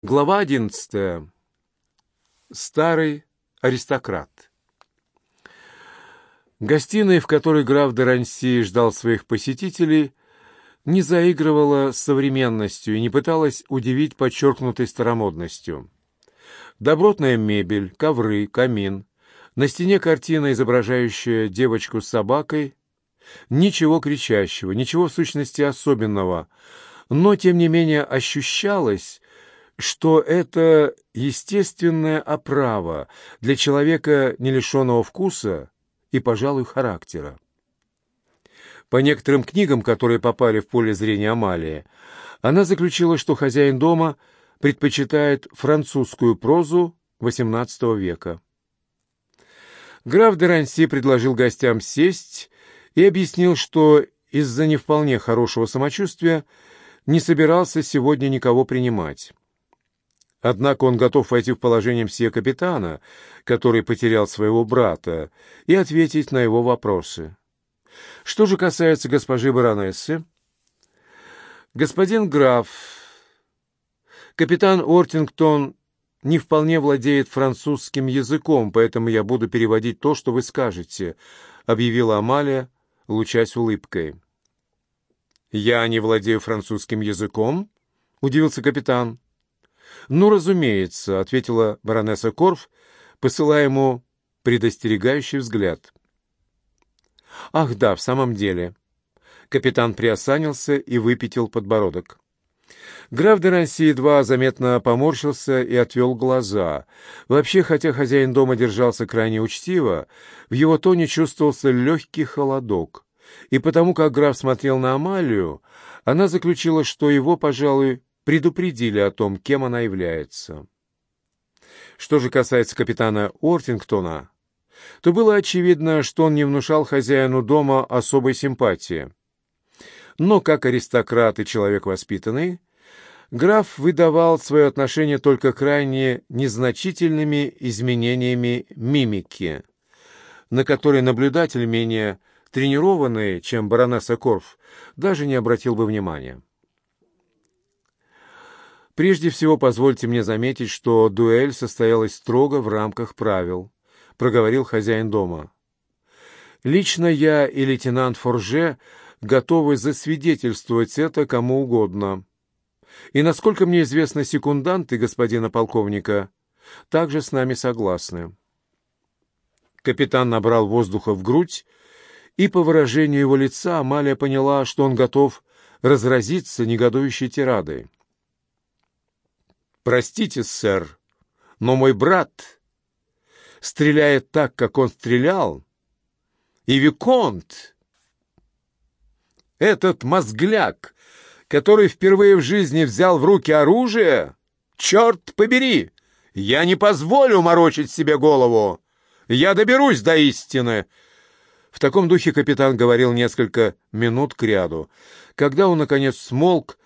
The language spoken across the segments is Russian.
Глава одиннадцатая. Старый аристократ. Гостиная, в которой граф де Ранси ждал своих посетителей, не заигрывала современностью и не пыталась удивить подчеркнутой старомодностью. Добротная мебель, ковры, камин, на стене картина, изображающая девочку с собакой, ничего кричащего, ничего в сущности особенного, но, тем не менее, ощущалось, что это естественная оправа для человека, не лишенного вкуса и, пожалуй, характера. По некоторым книгам, которые попали в поле зрения Амалии, она заключила, что хозяин дома предпочитает французскую прозу XVIII века. Граф де Ранси предложил гостям сесть и объяснил, что из-за не вполне хорошего самочувствия не собирался сегодня никого принимать. Однако он готов войти в положение все капитана, который потерял своего брата, и ответить на его вопросы. Что же касается госпожи баронессы, господин граф, капитан Ортингтон не вполне владеет французским языком, поэтому я буду переводить то, что вы скажете», — объявила Амалия, лучась улыбкой. «Я не владею французским языком?» — удивился капитан. «Ну, разумеется», — ответила баронесса Корф, посылая ему предостерегающий взгляд. «Ах да, в самом деле». Капитан приосанился и выпятил подбородок. Граф де Ранси едва заметно поморщился и отвел глаза. Вообще, хотя хозяин дома держался крайне учтиво, в его тоне чувствовался легкий холодок. И потому, как граф смотрел на Амалию, она заключила, что его, пожалуй, предупредили о том, кем она является. Что же касается капитана Ортингтона, то было очевидно, что он не внушал хозяину дома особой симпатии. Но как аристократ и человек воспитанный, граф выдавал свое отношение только крайне незначительными изменениями мимики, на которые наблюдатель менее тренированный, чем баронесса Корф, даже не обратил бы внимания. Прежде всего, позвольте мне заметить, что дуэль состоялась строго в рамках правил, проговорил хозяин дома. Лично я и лейтенант Форже готовы засвидетельствовать это кому угодно. И, насколько мне известно, секунданты господина полковника также с нами согласны. Капитан набрал воздуха в грудь, и по выражению его лица Амалия поняла, что он готов разразиться негодующей тирадой. «Простите, сэр, но мой брат стреляет так, как он стрелял, и Виконт, этот мозгляк, который впервые в жизни взял в руки оружие, черт побери, я не позволю морочить себе голову, я доберусь до истины». В таком духе капитан говорил несколько минут кряду. Когда он, наконец, смолк,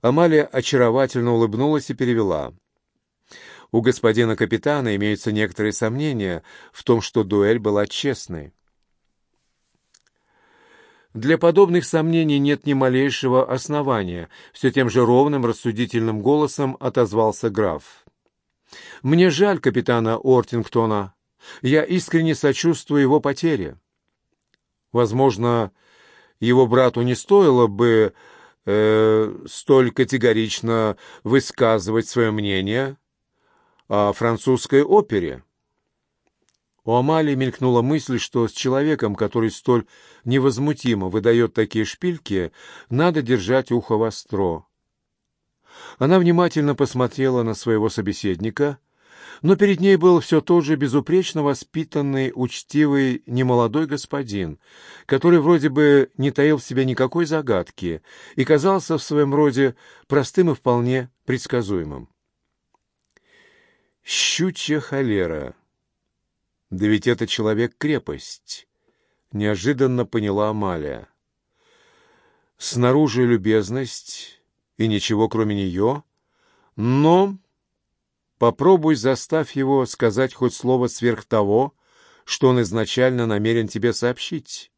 Амалия очаровательно улыбнулась и перевела. У господина капитана имеются некоторые сомнения в том, что дуэль была честной. Для подобных сомнений нет ни малейшего основания, все тем же ровным рассудительным голосом отозвался граф. Мне жаль капитана Ортингтона. Я искренне сочувствую его потере. Возможно, его брату не стоило бы э, столь категорично высказывать свое мнение о французской опере. У Амалии мелькнула мысль, что с человеком, который столь невозмутимо выдает такие шпильки, надо держать ухо востро. Она внимательно посмотрела на своего собеседника но перед ней был все тот же безупречно воспитанный, учтивый, немолодой господин, который вроде бы не таил в себе никакой загадки и казался в своем роде простым и вполне предсказуемым. «Щучья холера! Да ведь это человек-крепость!» — неожиданно поняла Амалия. «Снаружи любезность и ничего кроме нее, но Попробуй заставь его сказать хоть слово сверх того, что он изначально намерен тебе сообщить.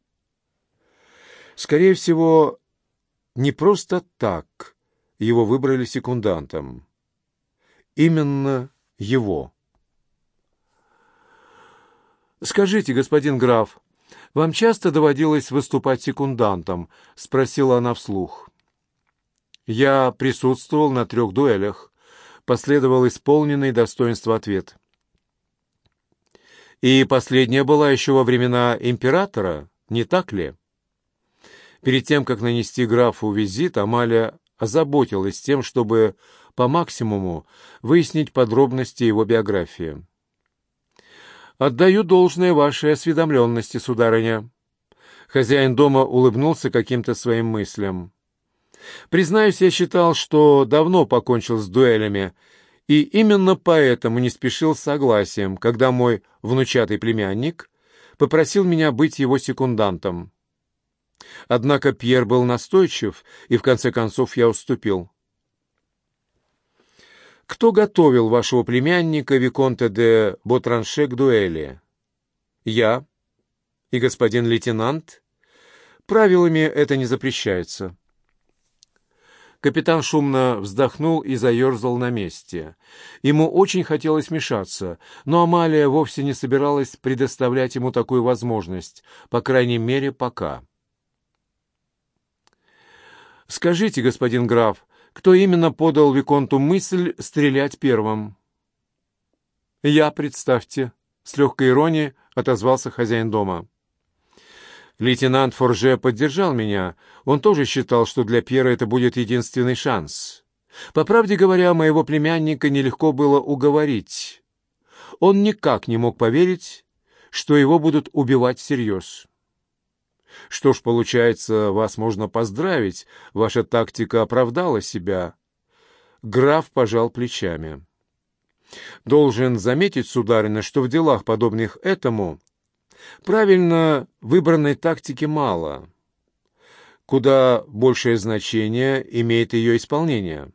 Скорее всего, не просто так его выбрали секундантом. именно его. «Скажите, господин граф, вам часто доводилось выступать секундантом?» — спросила она вслух. «Я присутствовал на трех дуэлях», — последовал исполненный достоинства ответ. «И последняя была еще во времена императора, не так ли?» Перед тем, как нанести графу визит, Амалия озаботилась тем, чтобы по максимуму выяснить подробности его биографии. «Отдаю должное вашей осведомленности, сударыня». Хозяин дома улыбнулся каким-то своим мыслям. «Признаюсь, я считал, что давно покончил с дуэлями, и именно поэтому не спешил с согласием, когда мой внучатый племянник попросил меня быть его секундантом. Однако Пьер был настойчив, и в конце концов я уступил. Кто готовил вашего племянника Виконте де Ботранше к дуэли? Я и господин лейтенант. Правилами это не запрещается. Капитан шумно вздохнул и заерзал на месте. Ему очень хотелось мешаться, но Амалия вовсе не собиралась предоставлять ему такую возможность, по крайней мере, пока. «Скажите, господин граф, кто именно подал Виконту мысль стрелять первым?» «Я, представьте», — с легкой иронией отозвался хозяин дома. Лейтенант Форже поддержал меня. Он тоже считал, что для Пьера это будет единственный шанс. По правде говоря, моего племянника нелегко было уговорить. Он никак не мог поверить, что его будут убивать всерьез. Что ж, получается, вас можно поздравить. Ваша тактика оправдала себя. Граф пожал плечами. Должен заметить, сударыня, что в делах, подобных этому, правильно выбранной тактики мало. Куда большее значение имеет ее исполнение.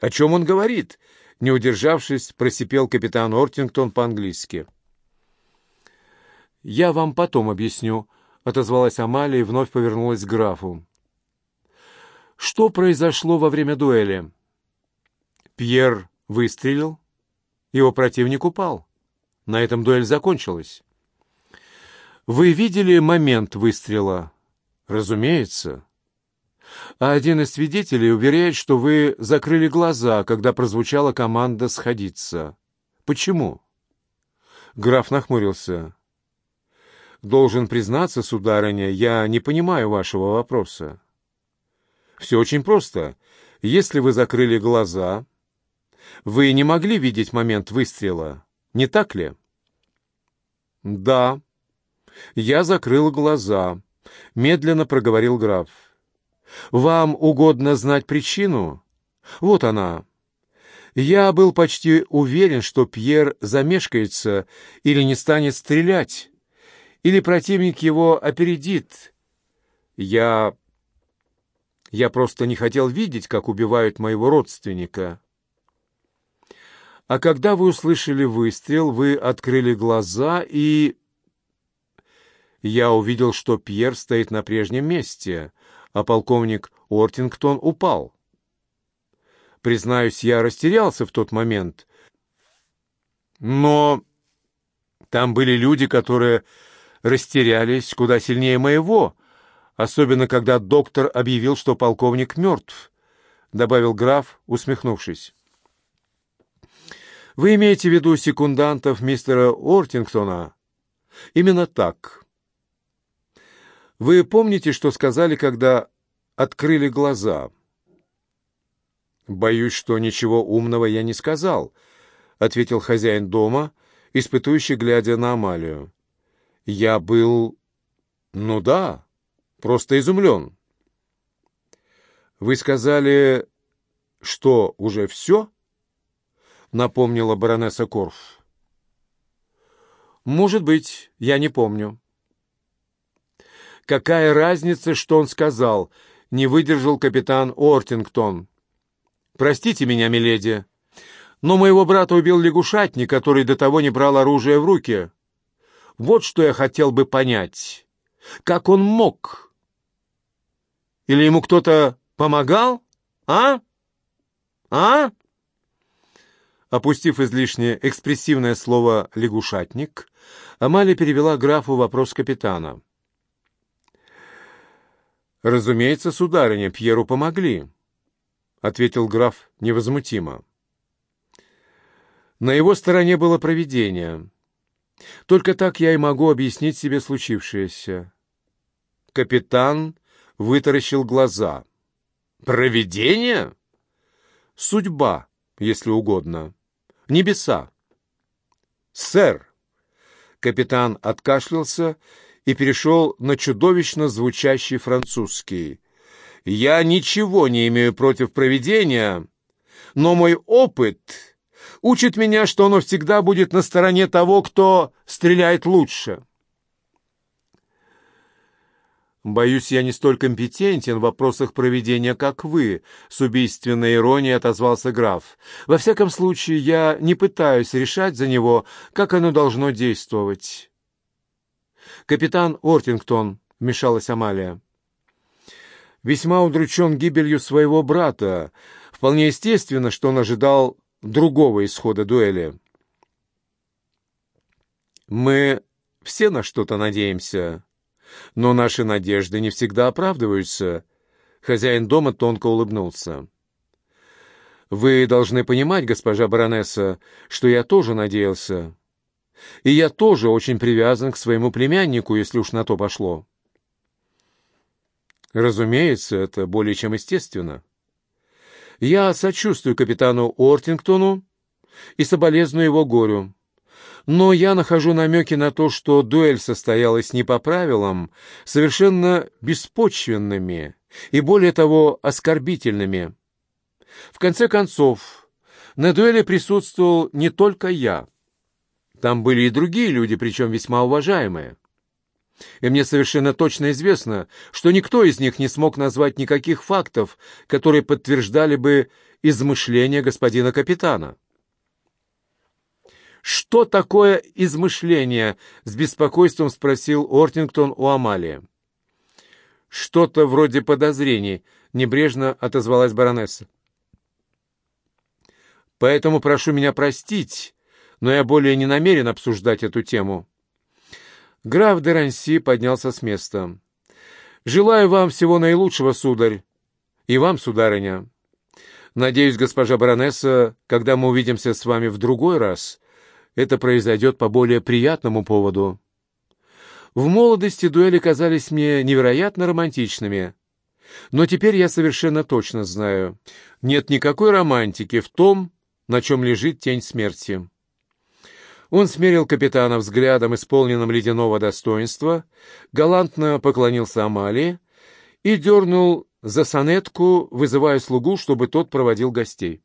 «О чем он говорит?» Не удержавшись, просипел капитан Ортингтон по-английски. «Я вам потом объясню», — отозвалась Амалия и вновь повернулась к графу. «Что произошло во время дуэли?» Пьер выстрелил, его противник упал. На этом дуэль закончилась. «Вы видели момент выстрела?» «Разумеется». А один из свидетелей уверяет, что вы закрыли глаза, когда прозвучала команда «сходиться». Почему?» Граф нахмурился. Должен признаться, сударыня, я не понимаю вашего вопроса. Все очень просто. Если вы закрыли глаза, вы не могли видеть момент выстрела, не так ли? Да. Я закрыл глаза, медленно проговорил граф. Вам угодно знать причину? Вот она. Я был почти уверен, что Пьер замешкается или не станет стрелять или противник его опередит. Я... Я просто не хотел видеть, как убивают моего родственника. А когда вы услышали выстрел, вы открыли глаза и... Я увидел, что Пьер стоит на прежнем месте, а полковник Ортингтон упал. Признаюсь, я растерялся в тот момент. Но там были люди, которые растерялись куда сильнее моего, особенно когда доктор объявил, что полковник мертв», — добавил граф, усмехнувшись. «Вы имеете в виду секундантов мистера Ортингтона?» «Именно так. Вы помните, что сказали, когда открыли глаза?» «Боюсь, что ничего умного я не сказал», — ответил хозяин дома, испытующий, глядя на Амалию. Я был... Ну да, просто изумлен. Вы сказали, что уже все? Напомнила баронесса Корф. Может быть, я не помню. Какая разница, что он сказал? Не выдержал капитан Ортингтон. Простите меня, миледи, но моего брата убил лягушатник, который до того не брал оружие в руки. Вот что я хотел бы понять. Как он мог? Или ему кто-то помогал? А? А? Опустив излишне экспрессивное слово «лягушатник», Амалия перевела графу вопрос капитана. «Разумеется, сударыня, Пьеру помогли», — ответил граф невозмутимо. На его стороне было провидение. Только так я и могу объяснить себе случившееся. Капитан вытаращил глаза. «Провидение?» «Судьба, если угодно. Небеса». «Сэр!» Капитан откашлялся и перешел на чудовищно звучащий французский. «Я ничего не имею против провидения, но мой опыт учит меня, что оно всегда будет на стороне того, кто стреляет лучше». «Боюсь, я не столь компетентен в вопросах проведения, как вы», — с убийственной иронией отозвался граф. «Во всяком случае, я не пытаюсь решать за него, как оно должно действовать». «Капитан Ортингтон», — вмешалась Амалия. «Весьма удручен гибелью своего брата. Вполне естественно, что он ожидал другого исхода дуэли». «Мы все на что-то надеемся», но наши надежды не всегда оправдываются. Хозяин дома тонко улыбнулся. Вы должны понимать, госпожа баронесса, что я тоже надеялся. И я тоже очень привязан к своему племяннику, если уж на то пошло. Разумеется, это более чем естественно. Я сочувствую капитану Ортингтону и соболезную его горю. Но я нахожу намеки на то, что дуэль состоялась не по правилам, совершенно беспочвенными и, более того, оскорбительными. В конце концов, на дуэли присутствовал не только я. Там были и другие люди, причем весьма уважаемые. И мне совершенно точно известно, что никто из них не смог назвать никаких фактов, которые подтверждали бы измышления господина капитана. «Что такое измышление?» — с беспокойством спросил Ортингтон у Амалии. «Что-то вроде подозрений», — небрежно отозвалась баронесса. «Поэтому прошу меня простить, но я более не намерен обсуждать эту тему». Граф де Ранси поднялся с места. «Желаю вам всего наилучшего, сударь, и вам, сударыня. Надеюсь, госпожа баронесса, когда мы увидимся с вами в другой раз, это произойдет по более приятному поводу. В молодости дуэли казались мне невероятно романтичными. Но теперь я совершенно точно знаю, нет никакой романтики в том, на чем лежит тень смерти. Он смерил капитана взглядом, исполненным ледяного достоинства, галантно поклонился Амалии и дернул за сонетку, вызывая слугу, чтобы тот проводил гостей.